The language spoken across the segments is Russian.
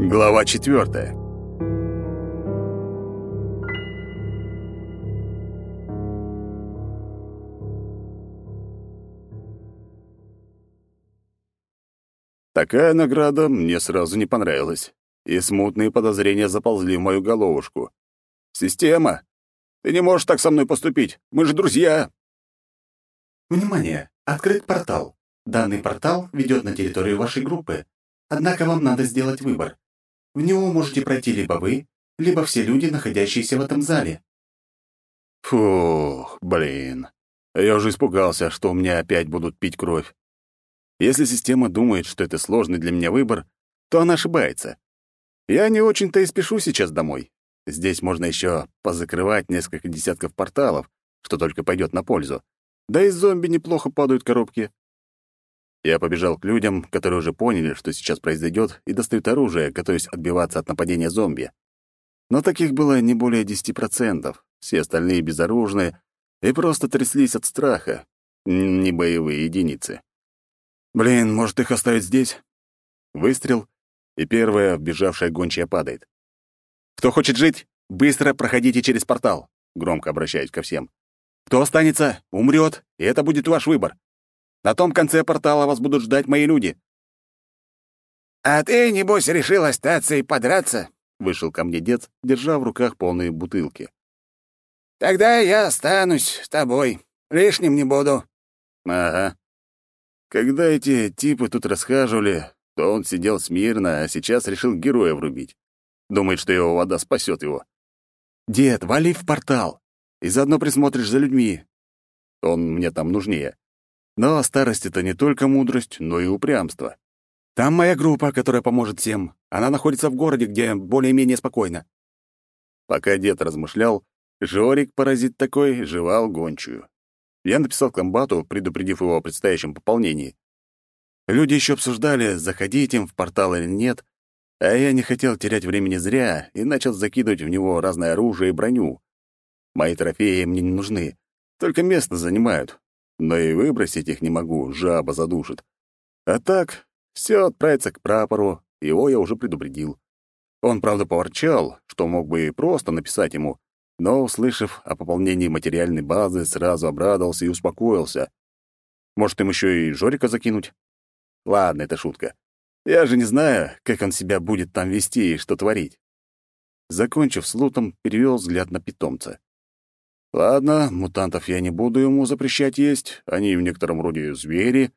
Глава четвертая. Такая награда мне сразу не понравилась, и смутные подозрения заползли в мою головушку. «Система! Ты не можешь так со мной поступить! Мы же друзья!» Внимание! Открыт портал. Данный портал ведет на территорию вашей группы. Однако вам надо сделать выбор. В него можете пройти либо вы, либо все люди, находящиеся в этом зале. Фух, блин. Я уже испугался, что у меня опять будут пить кровь. Если система думает, что это сложный для меня выбор, то она ошибается. Я не очень-то и спешу сейчас домой. Здесь можно еще позакрывать несколько десятков порталов, что только пойдет на пользу. Да и зомби неплохо падают коробки. Я побежал к людям, которые уже поняли, что сейчас произойдет, и достают оружие, готовясь отбиваться от нападения зомби. Но таких было не более 10%. Все остальные безоружные и просто тряслись от страха. Не боевые единицы. Блин, может, их оставить здесь? Выстрел, и первая вбежавшая гончая падает. «Кто хочет жить, быстро проходите через портал», — громко обращаюсь ко всем. «Кто останется, умрет, и это будет ваш выбор. На том конце портала вас будут ждать мои люди». «А ты, небось, решил остаться и подраться?» — вышел ко мне дед, держа в руках полные бутылки. «Тогда я останусь с тобой. Лишним не буду». «Ага. Когда эти типы тут расхаживали, то он сидел смирно, а сейчас решил героя врубить. Думает, что его вода спасет его. «Дед, вали в портал, и заодно присмотришь за людьми. Он мне там нужнее. Но старость — это не только мудрость, но и упрямство. Там моя группа, которая поможет всем. Она находится в городе, где более-менее спокойно». Пока дед размышлял, Жорик, паразит такой, жевал гончую. Я написал комбату, предупредив его о предстоящем пополнении. Люди еще обсуждали, заходить им в портал или нет, а я не хотел терять времени зря и начал закидывать в него разное оружие и броню. Мои трофеи мне не нужны, только место занимают. Но и выбросить их не могу, жаба задушит. А так, все отправится к прапору, его я уже предупредил. Он, правда, поворчал, что мог бы и просто написать ему, но, услышав о пополнении материальной базы, сразу обрадовался и успокоился. Может, им еще и Жорика закинуть? Ладно, это шутка. Я же не знаю, как он себя будет там вести и что творить. Закончив с лутом, перевел взгляд на питомца. Ладно, мутантов я не буду ему запрещать есть, они в некотором роде звери,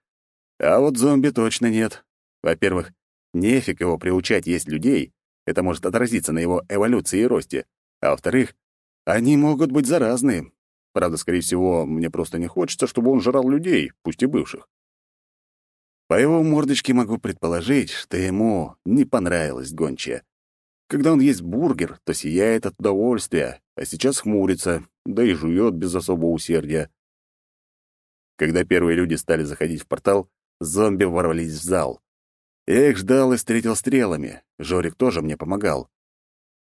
а вот зомби точно нет. Во-первых, нефиг его приучать есть людей, это может отразиться на его эволюции и росте. А во-вторых, они могут быть заразны. Правда, скорее всего, мне просто не хочется, чтобы он жрал людей, пусть и бывших. По его мордочке могу предположить, что ему не понравилась гончая. Когда он ест бургер, то сияет от удовольствия, а сейчас хмурится, да и жует без особого усердия. Когда первые люди стали заходить в портал, зомби ворвались в зал. Я их ждал и встретил стрелами. Жорик тоже мне помогал.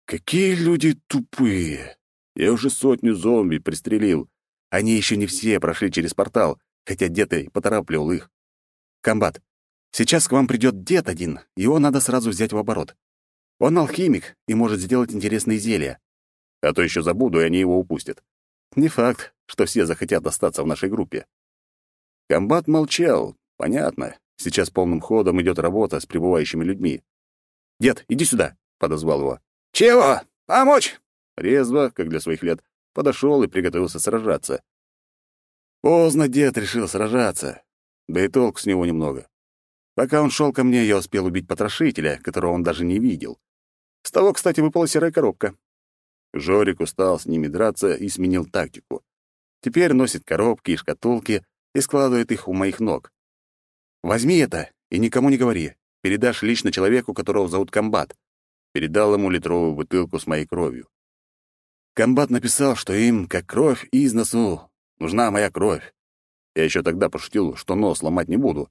Какие люди тупые! Я уже сотню зомби пристрелил. Они еще не все прошли через портал, хотя дед и поторапливал их. Комбат, сейчас к вам придет дед один, его надо сразу взять в оборот. Он алхимик и может сделать интересные зелья. А то еще забуду, и они его упустят. Не факт, что все захотят остаться в нашей группе. Комбат молчал. Понятно. Сейчас полным ходом идет работа с прибывающими людьми. «Дед, иди сюда», — подозвал его. «Чего? Помочь?» резво, как для своих лет, подошел и приготовился сражаться. Поздно дед решил сражаться, да и толк с него немного. Пока он шел ко мне, я успел убить потрошителя, которого он даже не видел. С того, кстати, выпала серая коробка. Жорик устал с ними драться и сменил тактику. Теперь носит коробки и шкатулки и складывает их у моих ног. «Возьми это и никому не говори. Передашь лично человеку, которого зовут Комбат». Передал ему литровую бутылку с моей кровью. Комбат написал, что им, как кровь из носу, нужна моя кровь. Я еще тогда пошутил, что нос ломать не буду,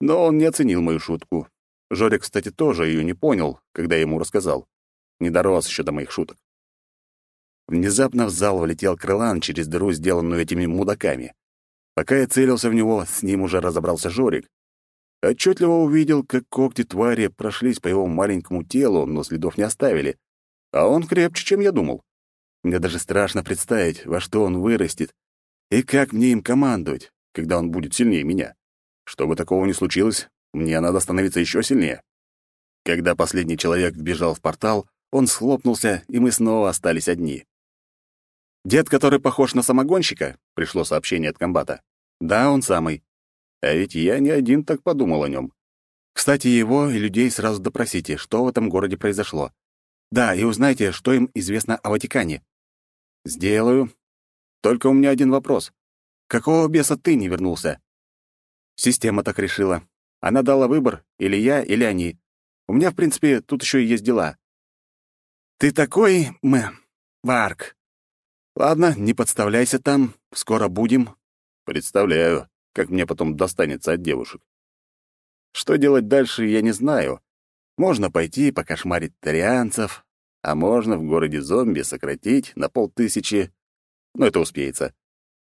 но он не оценил мою шутку. Жорик, кстати, тоже ее не понял, когда я ему рассказал. Не дорос еще до моих шуток. Внезапно в зал влетел крылан через дыру, сделанную этими мудаками. Пока я целился в него, с ним уже разобрался Жорик. Отчетливо увидел, как когти твари прошлись по его маленькому телу, но следов не оставили. А он крепче, чем я думал. Мне даже страшно представить, во что он вырастет и как мне им командовать, когда он будет сильнее меня. Чтобы такого не случилось, мне надо становиться еще сильнее. Когда последний человек вбежал в портал, он схлопнулся, и мы снова остались одни. «Дед, который похож на самогонщика?» — пришло сообщение от комбата. «Да, он самый. А ведь я не один так подумал о нем. Кстати, его и людей сразу допросите, что в этом городе произошло. Да, и узнайте, что им известно о Ватикане. Сделаю. Только у меня один вопрос. Какого беса ты не вернулся? Система так решила. Она дала выбор, или я, или они. У меня, в принципе, тут еще и есть дела. Ты такой, мы, Варк. Ладно, не подставляйся там, скоро будем. Представляю как мне потом достанется от девушек. Что делать дальше, я не знаю. Можно пойти покошмарить тарианцев, а можно в городе зомби сократить на полтысячи. Но это успеется.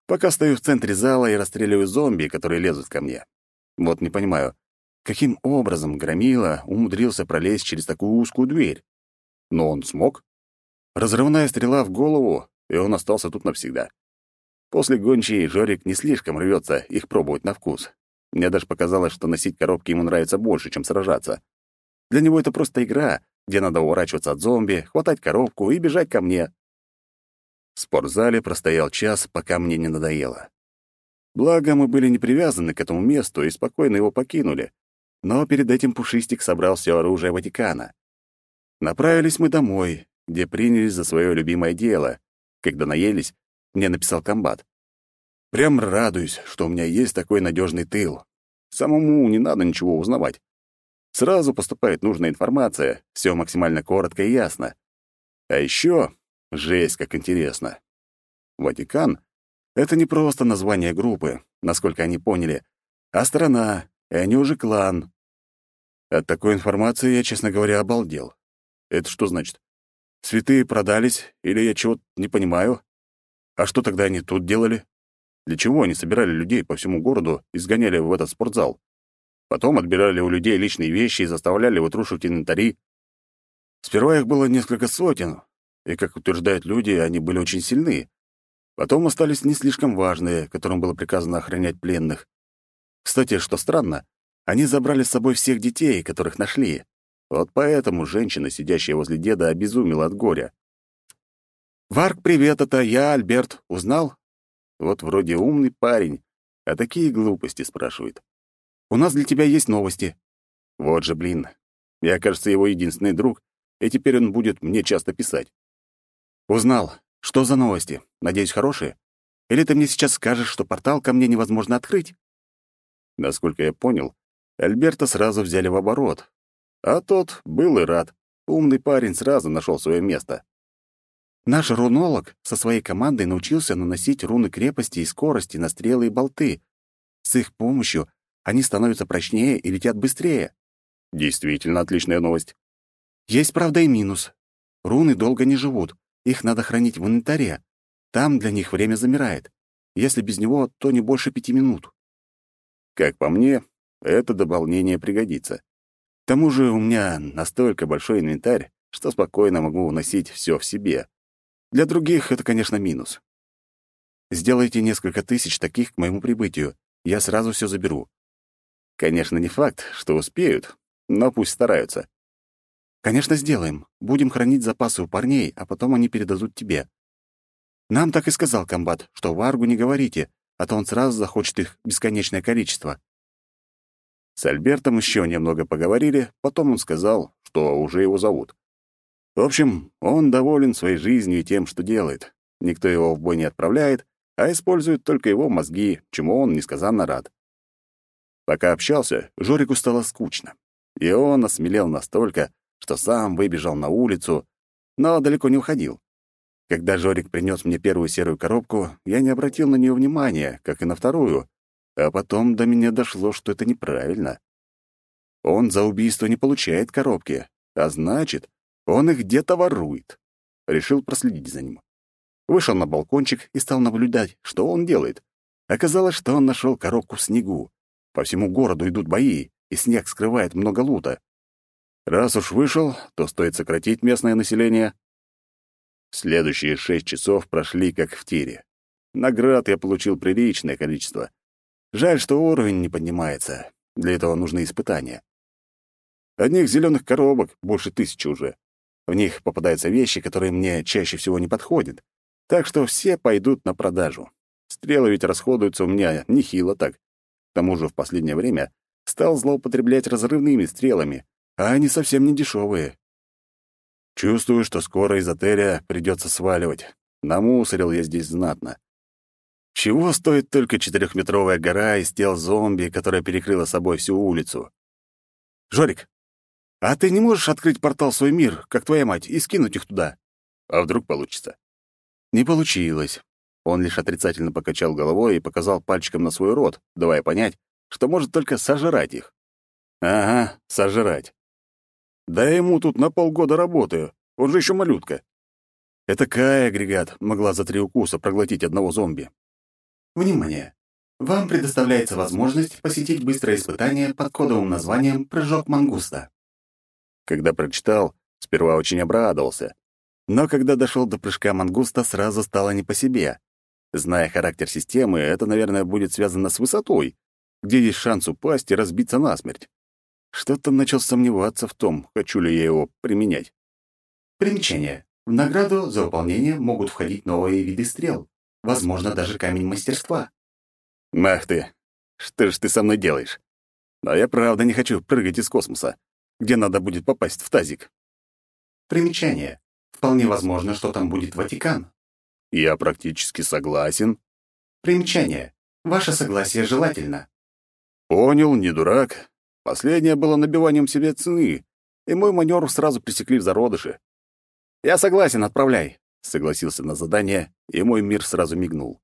Пока стою в центре зала и расстреливаю зомби, которые лезут ко мне. Вот не понимаю, каким образом Громила умудрился пролезть через такую узкую дверь? Но он смог. Разрывная стрела в голову, и он остался тут навсегда. После гончей Жорик не слишком рвется их пробовать на вкус. Мне даже показалось, что носить коробки ему нравится больше, чем сражаться. Для него это просто игра, где надо уворачиваться от зомби, хватать коробку и бежать ко мне. В спортзале простоял час, пока мне не надоело. Благо, мы были не привязаны к этому месту и спокойно его покинули. Но перед этим Пушистик собрал все оружие Ватикана. Направились мы домой, где принялись за свое любимое дело. Когда наелись, мне написал комбат. Прям радуюсь, что у меня есть такой надежный тыл. Самому не надо ничего узнавать. Сразу поступает нужная информация, все максимально коротко и ясно. А еще жесть, как интересно. Ватикан — это не просто название группы, насколько они поняли, а страна, и они уже клан. От такой информации я, честно говоря, обалдел. Это что значит? Святые продались, или я чего-то не понимаю? А что тогда они тут делали? Для чего они собирали людей по всему городу и сгоняли в этот спортзал? Потом отбирали у людей личные вещи и заставляли вытрушивать инвентари. Сперва их было несколько сотен, и, как утверждают люди, они были очень сильны. Потом остались не слишком важные, которым было приказано охранять пленных. Кстати, что странно, они забрали с собой всех детей, которых нашли. Вот поэтому женщина, сидящая возле деда, обезумела от горя. «Варк, привет, это я, Альберт. Узнал?» Вот вроде умный парень, а такие глупости спрашивает. «У нас для тебя есть новости». Вот же, блин. Я, кажется, его единственный друг, и теперь он будет мне часто писать. «Узнал. Что за новости? Надеюсь, хорошие? Или ты мне сейчас скажешь, что портал ко мне невозможно открыть?» Насколько я понял, Альберта сразу взяли в оборот. А тот был и рад. Умный парень сразу нашел свое место. Наш рунолог со своей командой научился наносить руны крепости и скорости на стрелы и болты. С их помощью они становятся прочнее и летят быстрее. Действительно отличная новость. Есть, правда, и минус. Руны долго не живут. Их надо хранить в инвентаре. Там для них время замирает. Если без него, то не больше пяти минут. Как по мне, это дополнение пригодится. Тому же у меня настолько большой инвентарь, что спокойно могу уносить все в себе. Для других это, конечно, минус. Сделайте несколько тысяч таких к моему прибытию. Я сразу все заберу. Конечно, не факт, что успеют, но пусть стараются. Конечно, сделаем. Будем хранить запасы у парней, а потом они передадут тебе. Нам так и сказал комбат, что Варгу не говорите, а то он сразу захочет их бесконечное количество. С Альбертом еще немного поговорили, потом он сказал, что уже его зовут. В общем, он доволен своей жизнью и тем, что делает. Никто его в бой не отправляет, а использует только его мозги, чему он несказанно рад. Пока общался, Жорику стало скучно. И он осмелел настолько, что сам выбежал на улицу, но далеко не уходил. Когда Жорик принес мне первую серую коробку, я не обратил на нее внимания, как и на вторую, а потом до меня дошло, что это неправильно. Он за убийство не получает коробки, а значит, он их где-то ворует. Решил проследить за ним. Вышел на балкончик и стал наблюдать, что он делает. Оказалось, что он нашел коробку в снегу. По всему городу идут бои, и снег скрывает много лута. Раз уж вышел, то стоит сократить местное население. Следующие шесть часов прошли как в тире. Наград я получил приличное количество. Жаль, что уровень не поднимается. Для этого нужны испытания. Одних зеленых коробок больше тысячи уже. В них попадаются вещи, которые мне чаще всего не подходят. Так что все пойдут на продажу. Стрелы ведь расходуются у меня нехило так. К тому же в последнее время стал злоупотреблять разрывными стрелами, а они совсем не дешевые. Чувствую, что скоро из отеля придется сваливать. Намусорил я здесь знатно. Чего стоит только четырехметровая гора из тел зомби, которая перекрыла собой всю улицу? «Жорик, а ты не можешь открыть портал в свой мир, как твоя мать, и скинуть их туда? А вдруг получится? Не получилось. Он лишь отрицательно покачал головой и показал пальчиком на свой рот, давая понять, что может только сожрать их. Ага, сожрать. Да ему тут на полгода работаю, он же еще малютка. Это Кая агрегат могла за три укуса проглотить одного зомби. Внимание! Вам предоставляется возможность посетить быстрое испытание под кодовым названием «Прыжок мангуста». Когда прочитал, сперва очень обрадовался. Но когда дошел до прыжка мангуста, сразу стало не по себе. Зная характер системы, это, наверное, будет связано с высотой, где есть шанс упасть и разбиться насмерть. Что-то начал сомневаться в том, хочу ли я его применять. Примечание. В награду за выполнение могут входить новые виды стрел. Возможно, даже камень мастерства. Мах ты! Что ж ты со мной делаешь? Но я правда не хочу прыгать из космоса где надо будет попасть в тазик. Примечание. Вполне возможно, что там будет Ватикан. Я практически согласен. Примечание. Ваше согласие желательно. Понял, не дурак. Последнее было набиванием себе цены, и мой маневр сразу пресекли в зародыше. «Я согласен, отправляй», — согласился на задание, и мой мир сразу мигнул.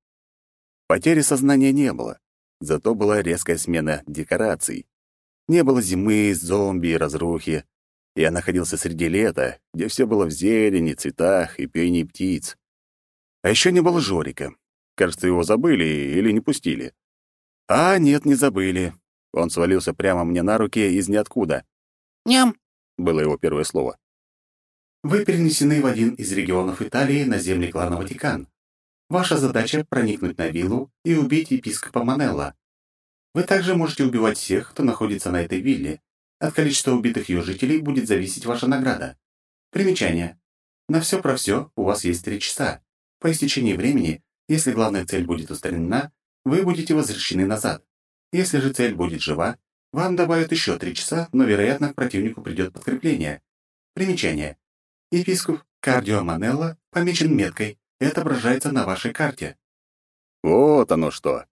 Потери сознания не было, зато была резкая смена декораций. Не было зимы, зомби и разрухи. Я находился среди лета, где все было в зелени, цветах и пении птиц. А еще не было Жорика. Кажется, его забыли или не пустили. А нет, не забыли. Он свалился прямо мне на руки из ниоткуда. «Ням!» — было его первое слово. Вы перенесены в один из регионов Италии на земли клана Ватикан. Ваша задача — проникнуть на виллу и убить епископа Манелла. Вы также можете убивать всех, кто находится на этой вилле. От количества убитых ее жителей будет зависеть ваша награда. Примечание. На все про все у вас есть три часа. По истечении времени, если главная цель будет устранена, вы будете возвращены назад. Если же цель будет жива, вам добавят еще три часа, но, вероятно, к противнику придет подкрепление. Примечание. Епископ Кардио Манелло помечен меткой и отображается на вашей карте. Вот оно что.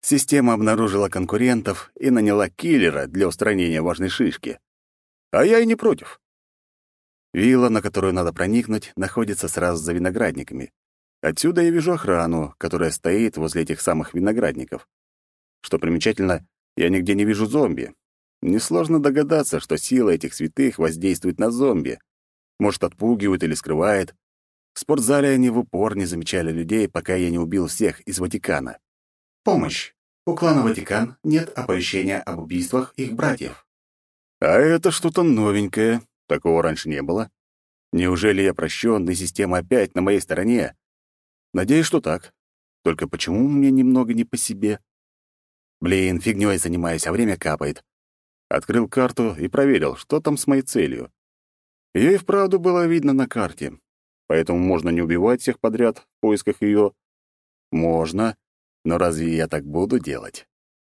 Система обнаружила конкурентов и наняла киллера для устранения важной шишки. А я и не против. Вилла, на которую надо проникнуть, находится сразу за виноградниками. Отсюда я вижу охрану, которая стоит возле этих самых виноградников. Что примечательно, я нигде не вижу зомби. Несложно догадаться, что сила этих святых воздействует на зомби. Может, отпугивает или скрывает. В спортзале они в упор не замечали людей, пока я не убил всех из Ватикана. Помощь. У клана Ватикан нет оповещения об убийствах их братьев. А это что-то новенькое. Такого раньше не было. Неужели я прощен, и система опять на моей стороне? Надеюсь, что так. Только почему мне немного не по себе? Блин, фигнёй занимаюсь, а время капает. Открыл карту и проверил, что там с моей целью. Её и вправду было видно на карте. Поэтому можно не убивать всех подряд в поисках её. Можно, но разве я так буду делать?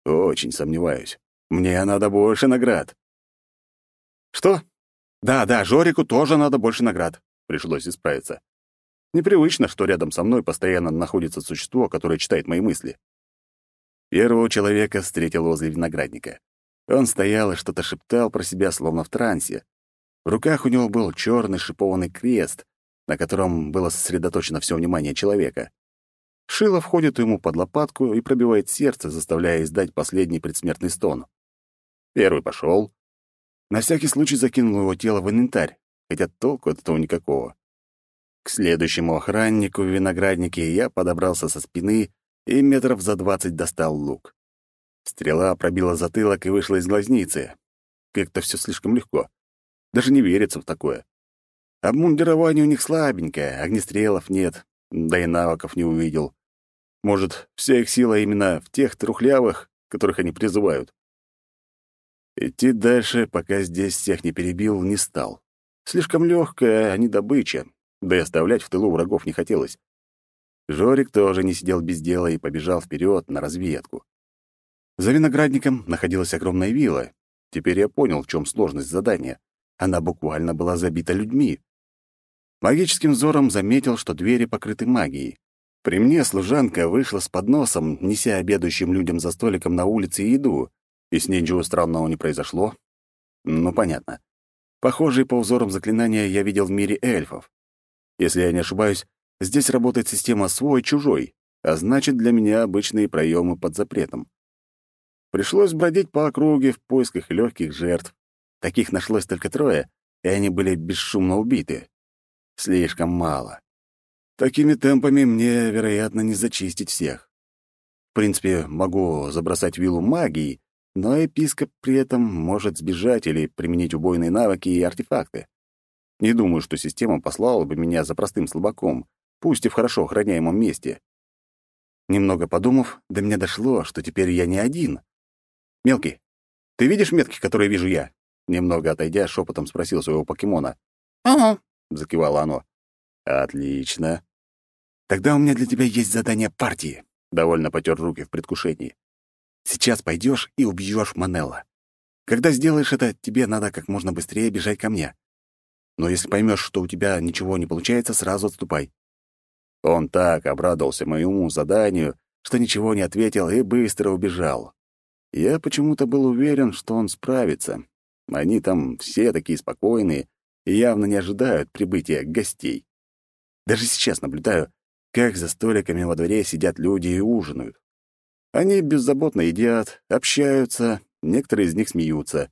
Очень сомневаюсь. Мне надо больше наград. Что? Да, да, Жорику тоже надо больше наград. Пришлось исправиться. Непривычно, что рядом со мной постоянно находится существо, которое читает мои мысли. Первого человека встретил возле виноградника. Он стоял и что-то шептал про себя, словно в трансе. В руках у него был черный шипованный крест, на котором было сосредоточено все внимание человека. Шило входит ему под лопатку и пробивает сердце, заставляя издать последний предсмертный стон. Первый пошел. На всякий случай закинул его тело в инвентарь, хотя толку от этого никакого. К следующему охраннику в винограднике я подобрался со спины и метров за двадцать достал лук. Стрела пробила затылок и вышла из глазницы. как-то все слишком легко. Даже не верится в такое. Обмундирование у них слабенькое, огнестрелов нет, да и навыков не увидел. Может, вся их сила именно в тех трухлявых, которых они призывают. Идти дальше, пока здесь всех не перебил, не стал. Слишком легкая, а не добыча, да и оставлять в тылу врагов не хотелось. Жорик тоже не сидел без дела и побежал вперед на разведку. За виноградником находилась огромная вилла. Теперь я понял, в чем сложность задания. Она буквально была забита людьми. Магическим взором заметил, что двери покрыты магией. При мне служанка вышла с подносом, неся обедающим людям за столиком на улице еду, и с ней ничего странного не произошло. Ну, понятно. Похожие по узорам заклинания я видел в мире эльфов. Если я не ошибаюсь, здесь работает система свой-чужой, а значит, для меня обычные проемы под запретом. Пришлось бродить по округе в поисках легких жертв. Таких нашлось только трое, и они были бесшумно убиты. Слишком мало. Такими темпами мне, вероятно, не зачистить всех. В принципе, могу забросать виллу магией, но епископ при этом может сбежать или применить убойные навыки и артефакты. Не думаю, что система послала бы меня за простым слабаком, пусть и в хорошо охраняемом месте. Немного подумав, до меня дошло, что теперь я не один. «Мелкий, ты видишь метки, которые вижу я?» Немного отойдя, шепотом спросил своего покемона. «Ага», — закивало оно. «Отлично. Тогда у меня для тебя есть задание партии», — довольно потер руки в предвкушении. «Сейчас пойдешь и убьешь Манелла. Когда сделаешь это, тебе надо как можно быстрее бежать ко мне. Но если поймешь, что у тебя ничего не получается, сразу отступай». Он так обрадовался моему заданию, что ничего не ответил и быстро убежал. Я почему-то был уверен, что он справится. Они там все такие спокойные, и явно не ожидают прибытия гостей. Даже сейчас наблюдаю, как за столиками во дворе сидят люди и ужинают. Они беззаботно едят, общаются, некоторые из них смеются.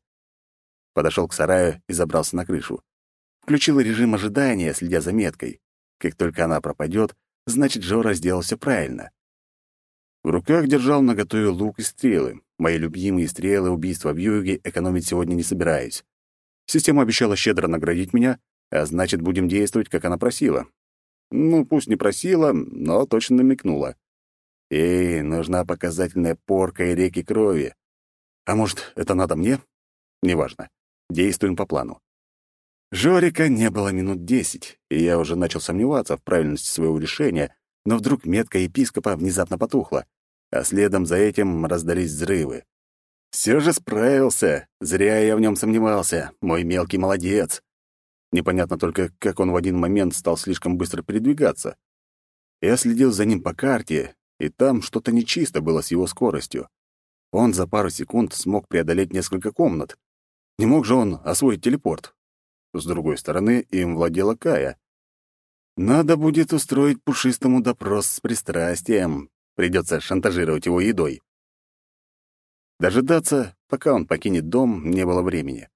Подошел к сараю и забрался на крышу. Включил режим ожидания, следя за меткой. Как только она пропадет, значит, Жора сделал все правильно. В руках держал наготове лук и стрелы. Мои любимые стрелы убийства в юге экономить сегодня не собираюсь. Система обещала щедро наградить меня, а значит, будем действовать, как она просила. Ну, пусть не просила, но точно намекнула. Эй, нужна показательная порка и реки крови. А может, это надо мне? Неважно. Действуем по плану. Жорика не было минут десять, и я уже начал сомневаться в правильности своего решения, но вдруг метка епископа внезапно потухла, а следом за этим раздались взрывы. Все же справился. Зря я в нем сомневался. Мой мелкий молодец. Непонятно только, как он в один момент стал слишком быстро передвигаться. Я следил за ним по карте, и там что-то нечисто было с его скоростью. Он за пару секунд смог преодолеть несколько комнат. Не мог же он освоить телепорт. С другой стороны, им владела Кая. Надо будет устроить пушистому допрос с пристрастием. Придется шантажировать его едой. Дожидаться, пока он покинет дом, не было времени.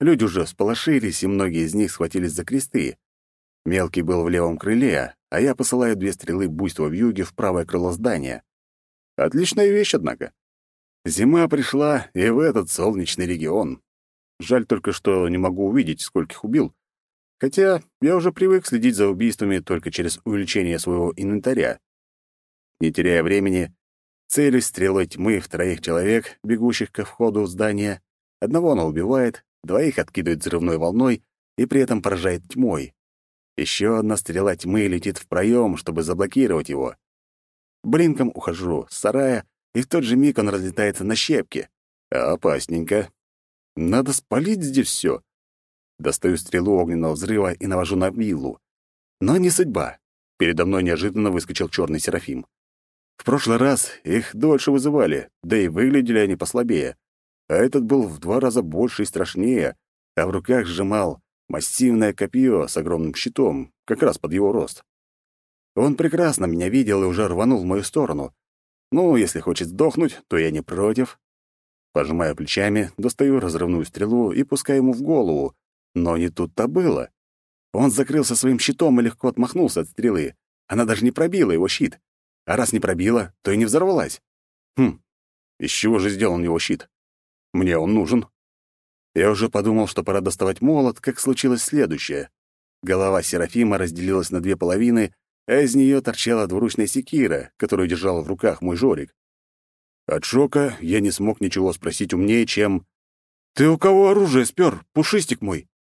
Люди уже сполошились, и многие из них схватились за кресты. Мелкий был в левом крыле, а я посылаю две стрелы буйства в юге в правое крыло здания. Отличная вещь, однако. Зима пришла и в этот солнечный регион. Жаль только, что не могу увидеть, скольких убил. Хотя я уже привык следить за убийствами только через увеличение своего инвентаря. Не теряя времени, Целюсь стрелой тьмы в троих человек, бегущих ко входу здания. Одного она убивает, двоих откидывает взрывной волной и при этом поражает тьмой. Еще одна стрела тьмы летит в проем, чтобы заблокировать его. Блинком ухожу с сарая, и в тот же миг он разлетается на щепки. Опасненько. Надо спалить здесь все. Достаю стрелу огненного взрыва и навожу на виллу. Но не судьба. Передо мной неожиданно выскочил черный серафим. В прошлый раз их дольше вызывали, да и выглядели они послабее. А этот был в два раза больше и страшнее, а в руках сжимал массивное копье с огромным щитом, как раз под его рост. Он прекрасно меня видел и уже рванул в мою сторону. Ну, если хочет сдохнуть, то я не против. Пожимая плечами, достаю разрывную стрелу и пускаю ему в голову. Но не тут-то было. Он закрылся своим щитом и легко отмахнулся от стрелы. Она даже не пробила его щит. А раз не пробила, то и не взорвалась. Хм, из чего же сделан его щит? Мне он нужен. Я уже подумал, что пора доставать молот, как случилось следующее. Голова Серафима разделилась на две половины, а из нее торчала двуручная секира, которую держал в руках мой Жорик. От шока я не смог ничего спросить умнее, чем «Ты у кого оружие спер, пушистик мой?»